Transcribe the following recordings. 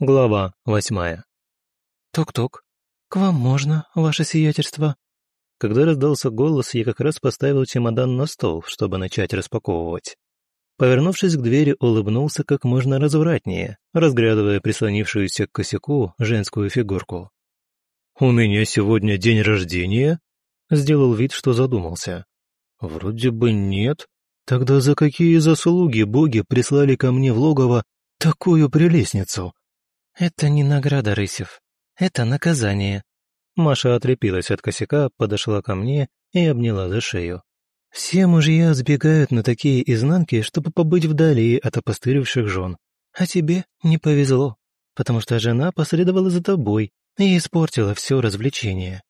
Глава восьмая. «Тук-тук, к вам можно, ваше сиятельство?» Когда раздался голос, я как раз поставил чемодан на стол, чтобы начать распаковывать. Повернувшись к двери, улыбнулся как можно развратнее, разглядывая прислонившуюся к косяку женскую фигурку. «У меня сегодня день рождения?» Сделал вид, что задумался. «Вроде бы нет. Тогда за какие заслуги боги прислали ко мне в логово такую прелестницу?» «Это не награда, Рысев. Это наказание». Маша отрепилась от косяка, подошла ко мне и обняла за шею. «Все мужья сбегают на такие изнанки, чтобы побыть вдали от опостылевших жен. А тебе не повезло, потому что жена последовала за тобой и испортила все развлечение».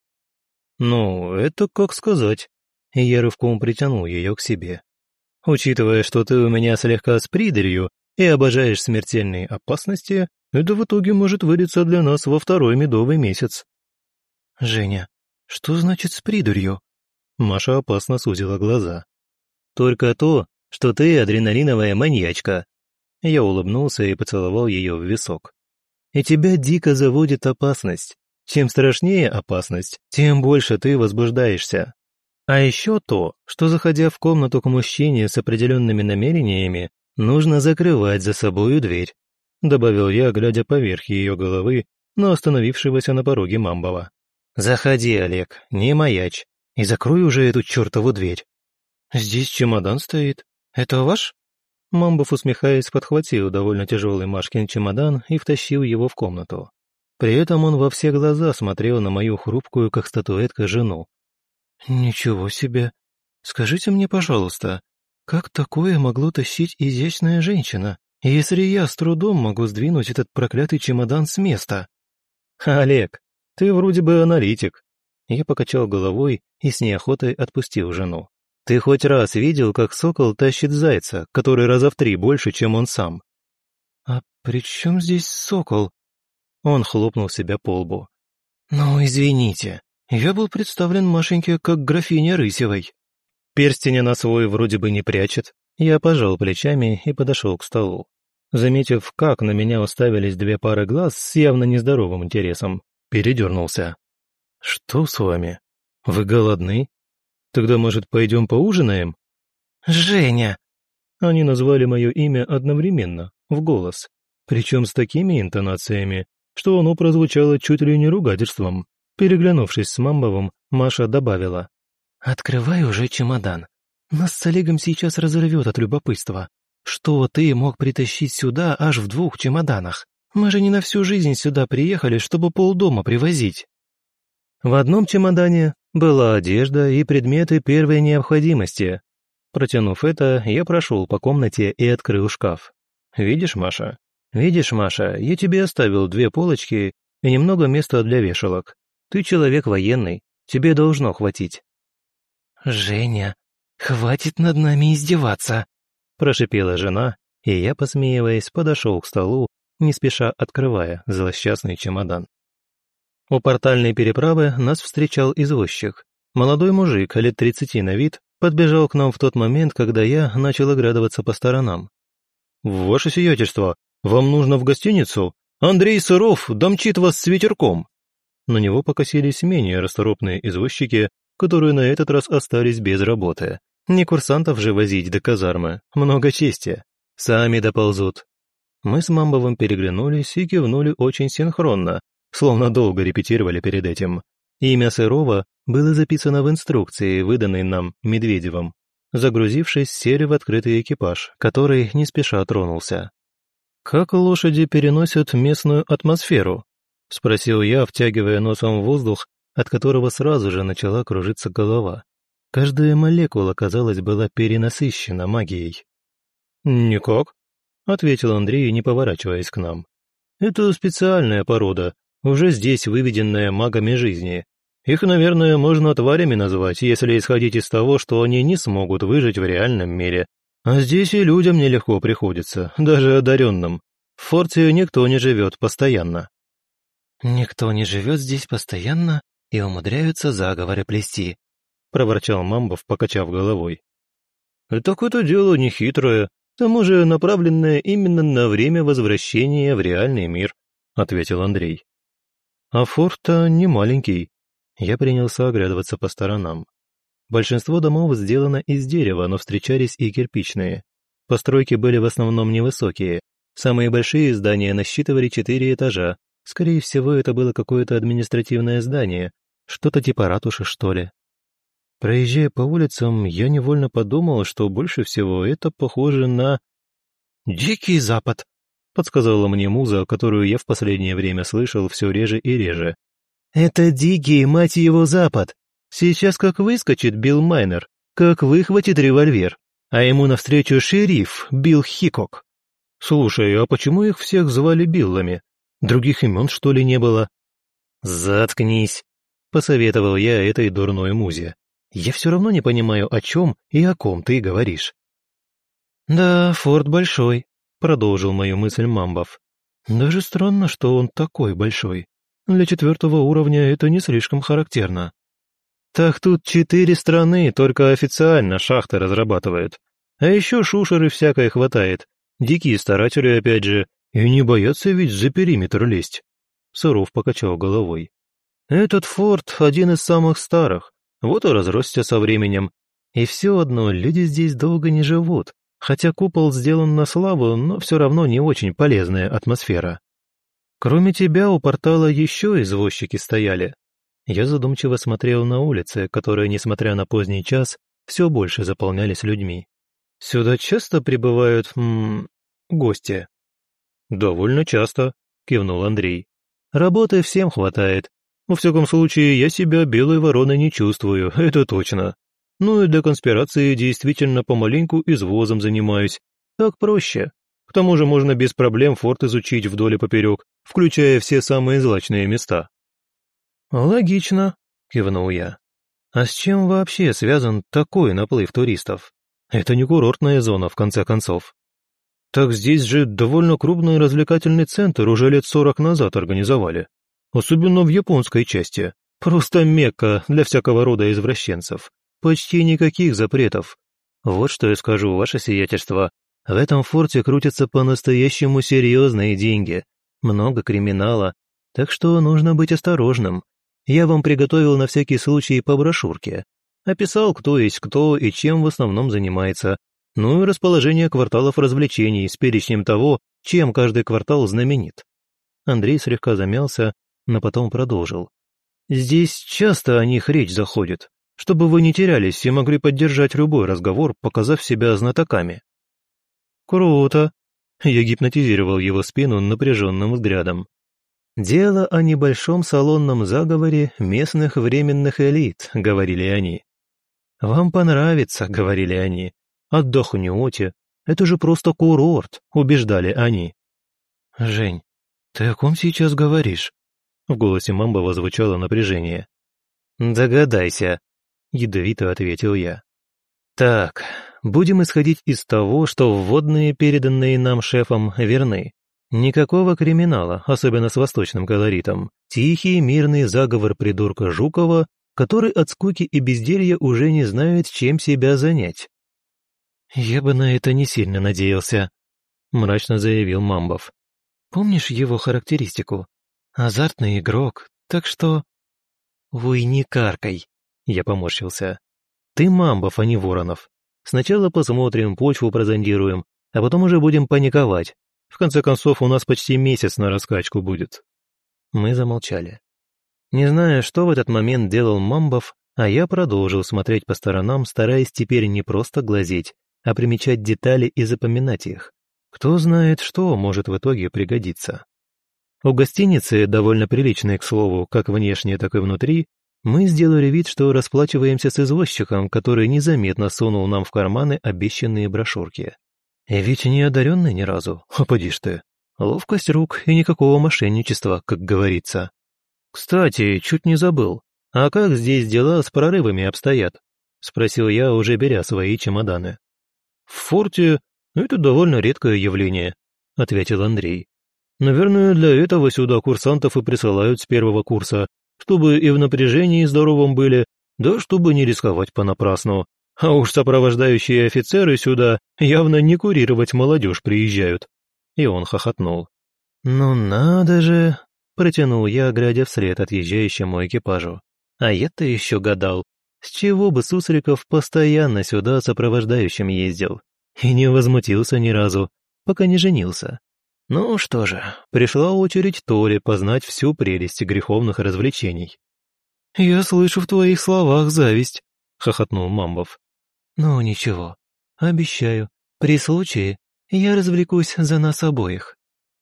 «Ну, это как сказать». И я рывком притянул ее к себе. «Учитывая, что ты у меня слегка с придарью и обожаешь смертельные опасности, это в итоге может вылиться для нас во второй медовый месяц». «Женя, что значит с придурью?» Маша опасно сузила глаза. «Только то, что ты адреналиновая маньячка». Я улыбнулся и поцеловал ее в висок. «И тебя дико заводит опасность. Чем страшнее опасность, тем больше ты возбуждаешься. А еще то, что заходя в комнату к мужчине с определенными намерениями, нужно закрывать за собою дверь добавил я, глядя поверх ее головы, но остановившегося на пороге Мамбова. «Заходи, Олег, не маячь, и закрой уже эту чертову дверь». «Здесь чемодан стоит. Это ваш?» Мамбов, усмехаясь, подхватил довольно тяжелый Машкин чемодан и втащил его в комнату. При этом он во все глаза смотрел на мою хрупкую, как статуэтка, жену. «Ничего себе! Скажите мне, пожалуйста, как такое могло тащить изящная женщина?» Если я с трудом могу сдвинуть этот проклятый чемодан с места? Олег, ты вроде бы аналитик. Я покачал головой и с неохотой отпустил жену. Ты хоть раз видел, как сокол тащит зайца, который раза в три больше, чем он сам? А при чем здесь сокол? Он хлопнул себя по лбу. «Ну, извините, я был представлен Машеньке как графиня Рысевой». Перстень на свой вроде бы не прячет. Я пожал плечами и подошел к столу. Заметив, как на меня уставились две пары глаз с явно нездоровым интересом, передернулся. «Что с вами? Вы голодны? Тогда, может, пойдем поужинаем?» «Женя!» Они назвали мое имя одновременно, в голос, причем с такими интонациями, что оно прозвучало чуть ли не ругательством. Переглянувшись с Мамбовым, Маша добавила. «Открывай уже чемодан. Нас с Олегом сейчас разорвет от любопытства. Что ты мог притащить сюда аж в двух чемоданах? Мы же не на всю жизнь сюда приехали, чтобы полдома привозить». В одном чемодане была одежда и предметы первой необходимости. Протянув это, я прошел по комнате и открыл шкаф. «Видишь, Маша? Видишь, Маша, я тебе оставил две полочки и немного места для вешалок. Ты человек военный, тебе должно хватить». «Женя, хватит над нами издеваться!» Прошипела жена, и я, посмеиваясь, подошел к столу, не спеша открывая злосчастный чемодан. У портальной переправы нас встречал извозчик. Молодой мужик, лет тридцати на вид, подбежал к нам в тот момент, когда я начал оглядываться по сторонам. «Ваше сиятельство, вам нужно в гостиницу? Андрей Сыров домчит вас с ветерком!» На него покосились менее расторопные извозчики, которые на этот раз остались без работы. Не курсантов же возить до казармы, много чести. Сами доползут. Мы с Мамбовым переглянулись и кивнули очень синхронно, словно долго репетировали перед этим. Имя Сырова было записано в инструкции, выданной нам Медведевым. Загрузившись, сели в открытый экипаж, который не спеша тронулся. «Как лошади переносят местную атмосферу?» — спросил я, втягивая носом воздух, от которого сразу же начала кружиться голова. Каждая молекула, казалось, была перенасыщена магией. «Никак», — ответил Андрей, не поворачиваясь к нам. «Это специальная порода, уже здесь выведенная магами жизни. Их, наверное, можно тварями назвать, если исходить из того, что они не смогут выжить в реальном мире. А здесь и людям нелегко приходится, даже одаренным. В форте никто не живет постоянно». «Никто не живет здесь постоянно и умудряются заговоры плести», проворчал Мамбов, покачав головой. «Так это дело нехитрое, к тому же направленное именно на время возвращения в реальный мир. — ответил Андрей. «А форт-то не маленький». Я принялся оглядываться по сторонам. Большинство домов сделано из дерева, но встречались и кирпичные. Постройки были в основном невысокие. Самые большие здания насчитывали четыре этажа. Скорее всего, это было какое-то административное здание, что-то типа ратуши, что ли. Проезжая по улицам, я невольно подумал, что больше всего это похоже на... «Дикий Запад», — подсказала мне муза, которую я в последнее время слышал все реже и реже. «Это дикий, мать его, Запад! Сейчас как выскочит Билл Майнер, как выхватит револьвер, а ему навстречу шериф Билл Хикок. Слушай, а почему их всех звали Биллами? Других имен, что ли, не было?» «Заткнись», — посоветовал я этой дурной музе. «Я все равно не понимаю, о чем и о ком ты говоришь». «Да, форт большой», — продолжил мою мысль Мамбов. «Даже странно, что он такой большой. Для четвертого уровня это не слишком характерно». «Так тут четыре страны только официально шахты разрабатывают. А еще шушеры всякое хватает. Дикие старатели опять же. И не боятся ведь за периметр лезть». Суров покачал головой. «Этот форт один из самых старых. Вот и разросся со временем. И все одно люди здесь долго не живут, хотя купол сделан на славу, но все равно не очень полезная атмосфера. Кроме тебя у портала еще извозчики стояли. Я задумчиво смотрел на улицы, которые, несмотря на поздний час, все больше заполнялись людьми. Сюда часто прибывают... М гости?» «Довольно часто», — кивнул Андрей. «Работы всем хватает. Во всяком случае, я себя белой вороной не чувствую, это точно. Ну и для конспирации действительно помаленьку извозом занимаюсь. Так проще. К тому же можно без проблем форт изучить вдоль и поперек, включая все самые злачные места». «Логично», — кивнул я. «А с чем вообще связан такой наплыв туристов? Это не курортная зона, в конце концов». «Так здесь же довольно крупный развлекательный центр уже лет сорок назад организовали. Особенно в японской части. Просто мекка для всякого рода извращенцев. Почти никаких запретов. Вот что я скажу, ваше сиятельство. В этом форте крутятся по-настоящему серьезные деньги. Много криминала. Так что нужно быть осторожным. Я вам приготовил на всякий случай по брошюрке. Описал, кто есть кто и чем в основном занимается. Ну и расположение кварталов развлечений с перечнем того, чем каждый квартал знаменит. Андрей слегка замялся, но потом продолжил. «Здесь часто о них речь заходит чтобы вы не терялись и могли поддержать любой разговор, показав себя знатоками». «Круто!» Я гипнотизировал его спину напряженным взглядом. «Дело о небольшом салонном заговоре местных временных элит», — говорили они. «Вам понравится», — говорили они. «Отдохнете. Это же просто курорт», — убеждали они. «Жень, ты о ком сейчас говоришь?» В голосе Мамбова звучало напряжение. «Догадайся», ядовито ответил я. Так, будем исходить из того, что вводные, переданные нам шефом, верны. Никакого криминала, особенно с восточным колоритом. Тихий, мирный заговор придурка Жукова, который от скуки и безделья уже не знает, чем себя занять. «Я бы на это не сильно надеялся», — мрачно заявил Мамбов. «Помнишь его характеристику? Азартный игрок, так что...» «Вы не каркай», я поморщился. «Ты Мамбов, а не Воронов. Сначала посмотрим, почву прозондируем, а потом уже будем паниковать. В конце концов, у нас почти месяц на раскачку будет». Мы замолчали. Не зная, что в этот момент делал Мамбов, а я продолжил смотреть по сторонам, стараясь теперь не просто глазеть, а примечать детали и запоминать их. Кто знает, что может в итоге пригодиться. У гостиницы, довольно приличной, к слову, как внешне, так и внутри, мы сделали вид, что расплачиваемся с извозчиком, который незаметно сунул нам в карманы обещанные брошюрки. И ведь не одаренный ни разу, поди ж ты. Ловкость рук и никакого мошенничества, как говорится. Кстати, чуть не забыл. А как здесь дела с прорывами обстоят? Спросил я, уже беря свои чемоданы. В форте это довольно редкое явление, ответил Андрей. Наверное, для этого сюда курсантов и присылают с первого курса, чтобы и в напряжении здоровом были, да чтобы не рисковать понапрасну. А уж сопровождающие офицеры сюда явно не курировать молодежь приезжают. И он хохотнул. «Ну надо же!» — протянул я, глядя вслед отъезжающему экипажу. «А я-то еще гадал, с чего бы Сусликов постоянно сюда сопровождающим ездил? И не возмутился ни разу, пока не женился. Ну что же, пришла очередь Толе познать всю прелесть греховных развлечений. «Я слышу в твоих словах зависть», — хохотнул Мамбов. «Ну ничего, обещаю, при случае я развлекусь за нас обоих».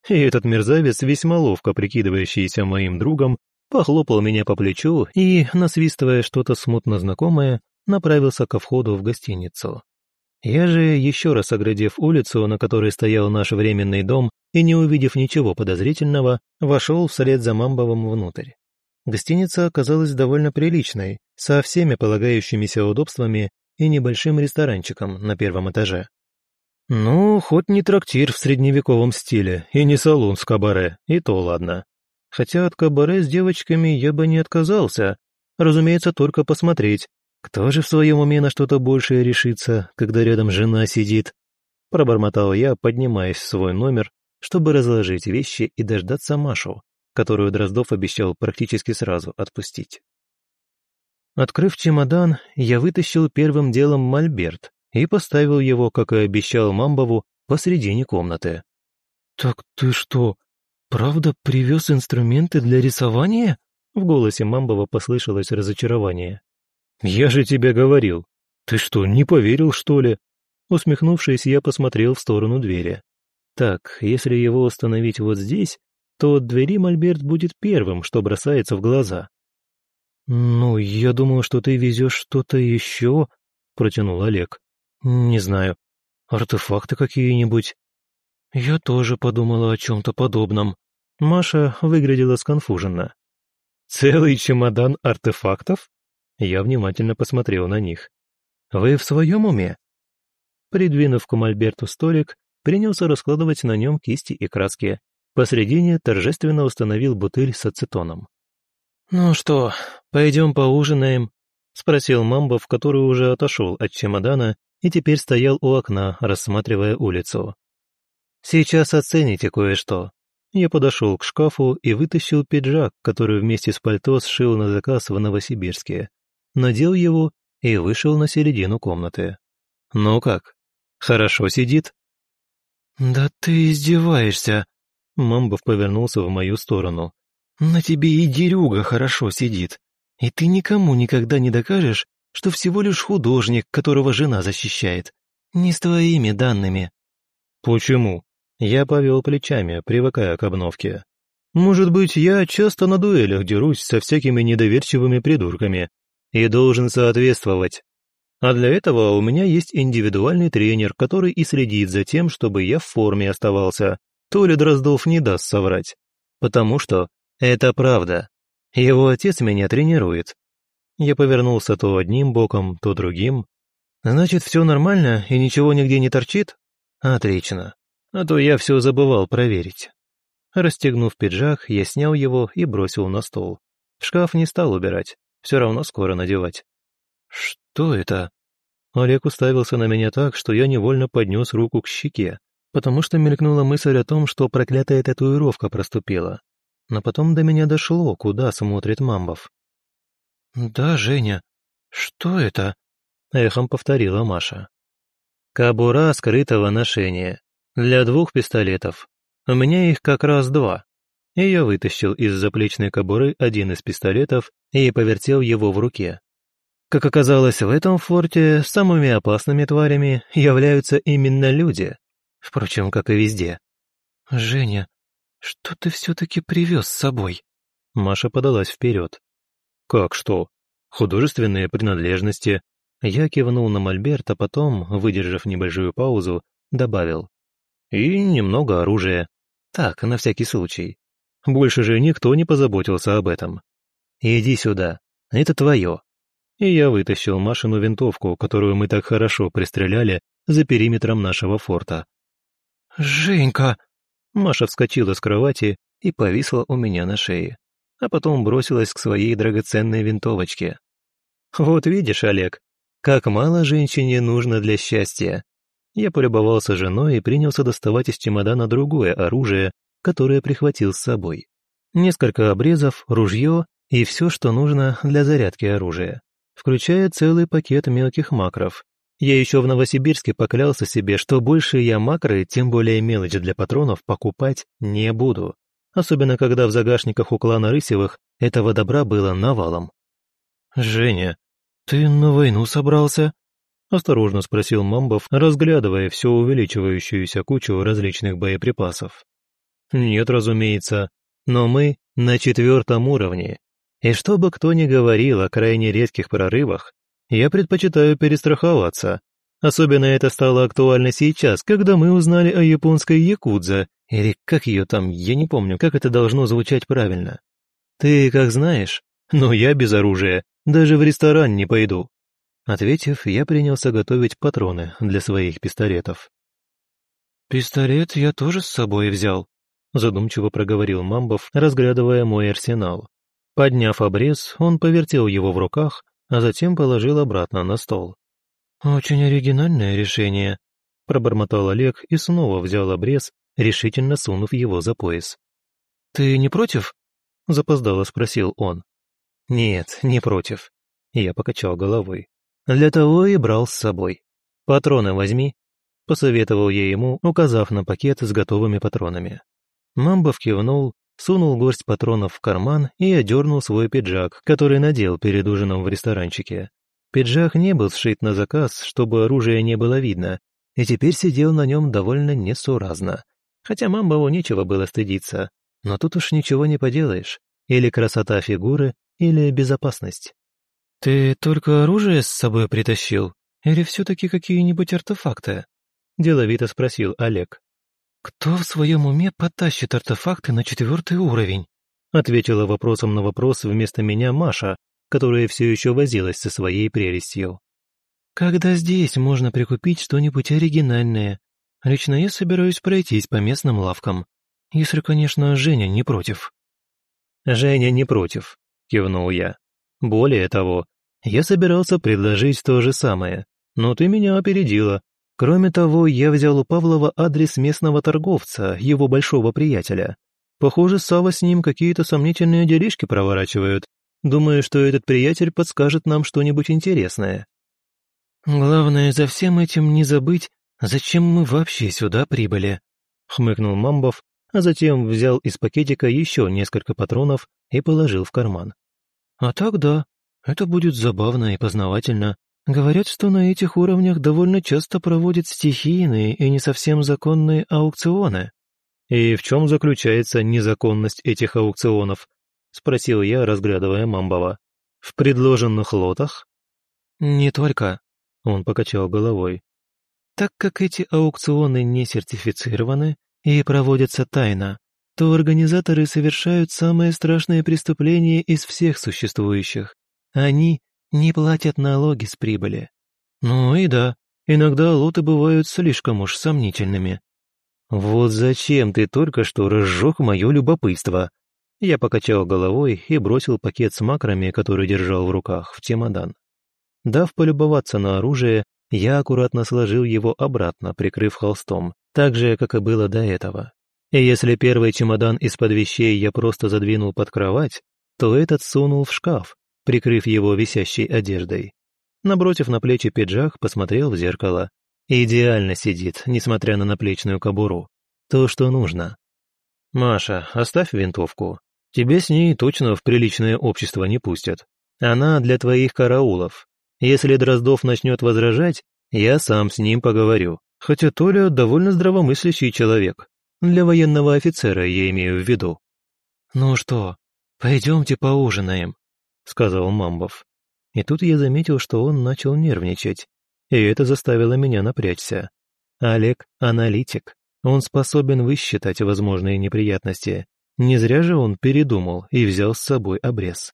И этот мерзавец, весьма ловко прикидывающийся моим другом, похлопал меня по плечу и, насвистывая что-то смутно знакомое, направился ко входу в гостиницу. Я же, еще раз оглядев улицу, на которой стоял наш временный дом, и не увидев ничего подозрительного, вошел вслед за Мамбовым внутрь. Гостиница оказалась довольно приличной, со всеми полагающимися удобствами и небольшим ресторанчиком на первом этаже. Ну, хоть не трактир в средневековом стиле, и не салон с кабаре, и то ладно. Хотя от кабаре с девочками я бы не отказался, разумеется, только посмотреть, кто же в своем уме на что-то большее решится, когда рядом жена сидит? Пробормотал я, поднимаясь в свой номер, чтобы разложить вещи и дождаться Машу, которую Дроздов обещал практически сразу отпустить. Открыв чемодан, я вытащил первым делом мольберт и поставил его, как и обещал Мамбову, посредине комнаты. «Так ты что, правда привез инструменты для рисования?» В голосе Мамбова послышалось разочарование. «Я же тебе говорил. Ты что, не поверил, что ли?» Усмехнувшись, я посмотрел в сторону двери. «Так, если его установить вот здесь, то от двери Мольберт будет первым, что бросается в глаза». «Ну, я думал, что ты везешь что-то еще», — протянул Олег. «Не знаю. Артефакты какие-нибудь?» «Я тоже подумала о чем-то подобном». Маша выглядела сконфуженно. «Целый чемодан артефактов?» Я внимательно посмотрел на них. «Вы в своем уме?» Придвинув к Мольберту столик, принялся раскладывать на нем кисти и краски. Посредине торжественно установил бутыль с ацетоном. «Ну что, пойдем поужинаем?» — спросил Мамбов, который уже отошел от чемодана и теперь стоял у окна, рассматривая улицу. «Сейчас оцените кое-что». Я подошел к шкафу и вытащил пиджак, который вместе с пальто сшил на заказ в Новосибирске надел его и вышел на середину комнаты. «Ну как, хорошо сидит?» «Да ты издеваешься!» Мамбов повернулся в мою сторону. «На тебе и дерюга хорошо сидит, и ты никому никогда не докажешь, что всего лишь художник, которого жена защищает. Не с твоими данными». «Почему?» Я повел плечами, привыкая к обновке. «Может быть, я часто на дуэлях дерусь со всякими недоверчивыми придурками, и должен соответствовать. А для этого у меня есть индивидуальный тренер, который и следит за тем, чтобы я в форме оставался. То ли Дроздов не даст соврать. Потому что это правда. Его отец меня тренирует. Я повернулся то одним боком, то другим. Значит, все нормально и ничего нигде не торчит? Отлично. А то я все забывал проверить. Расстегнув пиджак, я снял его и бросил на стол. Шкаф не стал убирать все равно скоро надевать. «Что это?» Олег уставился на меня так, что я невольно поднес руку к щеке, потому что мелькнула мысль о том, что проклятая татуировка проступила. Но потом до меня дошло, куда смотрит Мамбов. «Да, Женя, что это?» — эхом повторила Маша. «Кобура скрытого ношения. Для двух пистолетов. У меня их как раз два и я вытащил из заплечной кобуры один из пистолетов и повертел его в руке. Как оказалось, в этом форте самыми опасными тварями являются именно люди, впрочем, как и везде. «Женя, что ты все-таки привез с собой?» Маша подалась вперед. «Как что? Художественные принадлежности». Я кивнул на мольберт, а потом, выдержав небольшую паузу, добавил. «И немного оружия. Так, на всякий случай. Больше же никто не позаботился об этом. Иди сюда, это твое. И я вытащил Машину винтовку, которую мы так хорошо пристреляли за периметром нашего форта. «Женька!» Маша вскочила с кровати и повисла у меня на шее, а потом бросилась к своей драгоценной винтовочке. «Вот видишь, Олег, как мало женщине нужно для счастья!» Я полюбовался женой и принялся доставать из чемодана другое оружие, которое прихватил с собой. Несколько обрезов, ружье и все, что нужно для зарядки оружия, включая целый пакет мелких макров. Я еще в Новосибирске поклялся себе, что больше я макры, тем более мелочи для патронов, покупать не буду. Особенно, когда в загашниках у клана Рысевых этого добра было навалом. «Женя, ты на войну собрался?» Осторожно спросил Мамбов, разглядывая все увеличивающуюся кучу различных боеприпасов. «Нет, разумеется, но мы на четвертом уровне, и что бы кто ни говорил о крайне редких прорывах, я предпочитаю перестраховаться. Особенно это стало актуально сейчас, когда мы узнали о японской якудзе, или как ее там, я не помню, как это должно звучать правильно. Ты как знаешь, но я без оружия, даже в ресторан не пойду. Ответив, я принялся готовить патроны для своих пистолетов. «Пистолет я тоже с собой взял», — задумчиво проговорил Мамбов, разглядывая мой арсенал. Подняв обрез, он повертел его в руках, а затем положил обратно на стол. «Очень оригинальное решение», — пробормотал Олег и снова взял обрез, решительно сунув его за пояс. «Ты не против?» — запоздало спросил он. «Нет, не против». Я покачал головой. Для того и брал с собой. Патроны возьми, посоветовал я ему, указав на пакет с готовыми патронами. Мамбов кивнул, сунул горсть патронов в карман и одернул свой пиджак, который надел перед ужином в ресторанчике. Пиджак не был сшит на заказ, чтобы оружие не было видно, и теперь сидел на нем довольно несуразно. Хотя Мамбову нечего было стыдиться, но тут уж ничего не поделаешь. Или красота фигуры, или безопасность. «Ты только оружие с собой притащил? Или все-таки какие-нибудь артефакты?» – деловито спросил Олег. «Кто в своем уме потащит артефакты на четвертый уровень?» – ответила вопросом на вопрос вместо меня Маша, которая все еще возилась со своей прелестью. «Когда здесь можно прикупить что-нибудь оригинальное? Лично я собираюсь пройтись по местным лавкам, если, конечно, Женя не против». «Женя не против», – кивнул я. «Более того, я собирался предложить то же самое, но ты меня опередила. Кроме того, я взял у Павлова адрес местного торговца, его большого приятеля. Похоже, Сава с ним какие-то сомнительные делишки проворачивают. Думаю, что этот приятель подскажет нам что-нибудь интересное. Главное, за всем этим не забыть, зачем мы вообще сюда прибыли, хмыкнул Мамбов, а затем взял из пакетика еще несколько патронов и положил в карман. А так да, это будет забавно и познавательно. Говорят, что на этих уровнях довольно часто проводят стихийные и не совсем законные аукционы. И в чем заключается незаконность этих аукционов? Спросил я, разглядывая Мамбова. В предложенных лотах? Не только. Он покачал головой. Так как эти аукционы не сертифицированы и проводятся тайно, то организаторы совершают самые страшные преступления из всех существующих. Они не платят налоги с прибыли. Ну и да, иногда лоты бывают слишком уж сомнительными. Вот зачем ты только что разжег мое любопытство? Я покачал головой и бросил пакет с макрами, который держал в руках, в чемодан. Дав полюбоваться на оружие, я аккуратно сложил его обратно, прикрыв холстом, так же, как и было до этого. И если первый чемодан из-под вещей я просто задвинул под кровать, то этот сунул в шкаф, прикрыв его висящей одеждой. Набросив на плечи пиджак, посмотрел в зеркало. Идеально сидит, несмотря на наплечную кобуру. То, что нужно. «Маша, оставь винтовку. Тебе с ней точно в приличное общество не пустят. Она для твоих караулов. Если Дроздов начнет возражать, я сам с ним поговорю. Хотя Толя довольно здравомыслящий человек. Для военного офицера я имею в виду». «Ну что, пойдемте поужинаем», — сказал Мамбов. И тут я заметил, что он начал нервничать, и это заставило меня напрячься. Олег — аналитик, он способен высчитать возможные неприятности. Не зря же он передумал и взял с собой обрез.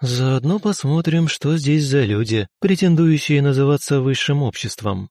«Заодно посмотрим, что здесь за люди, претендующие называться высшим обществом»,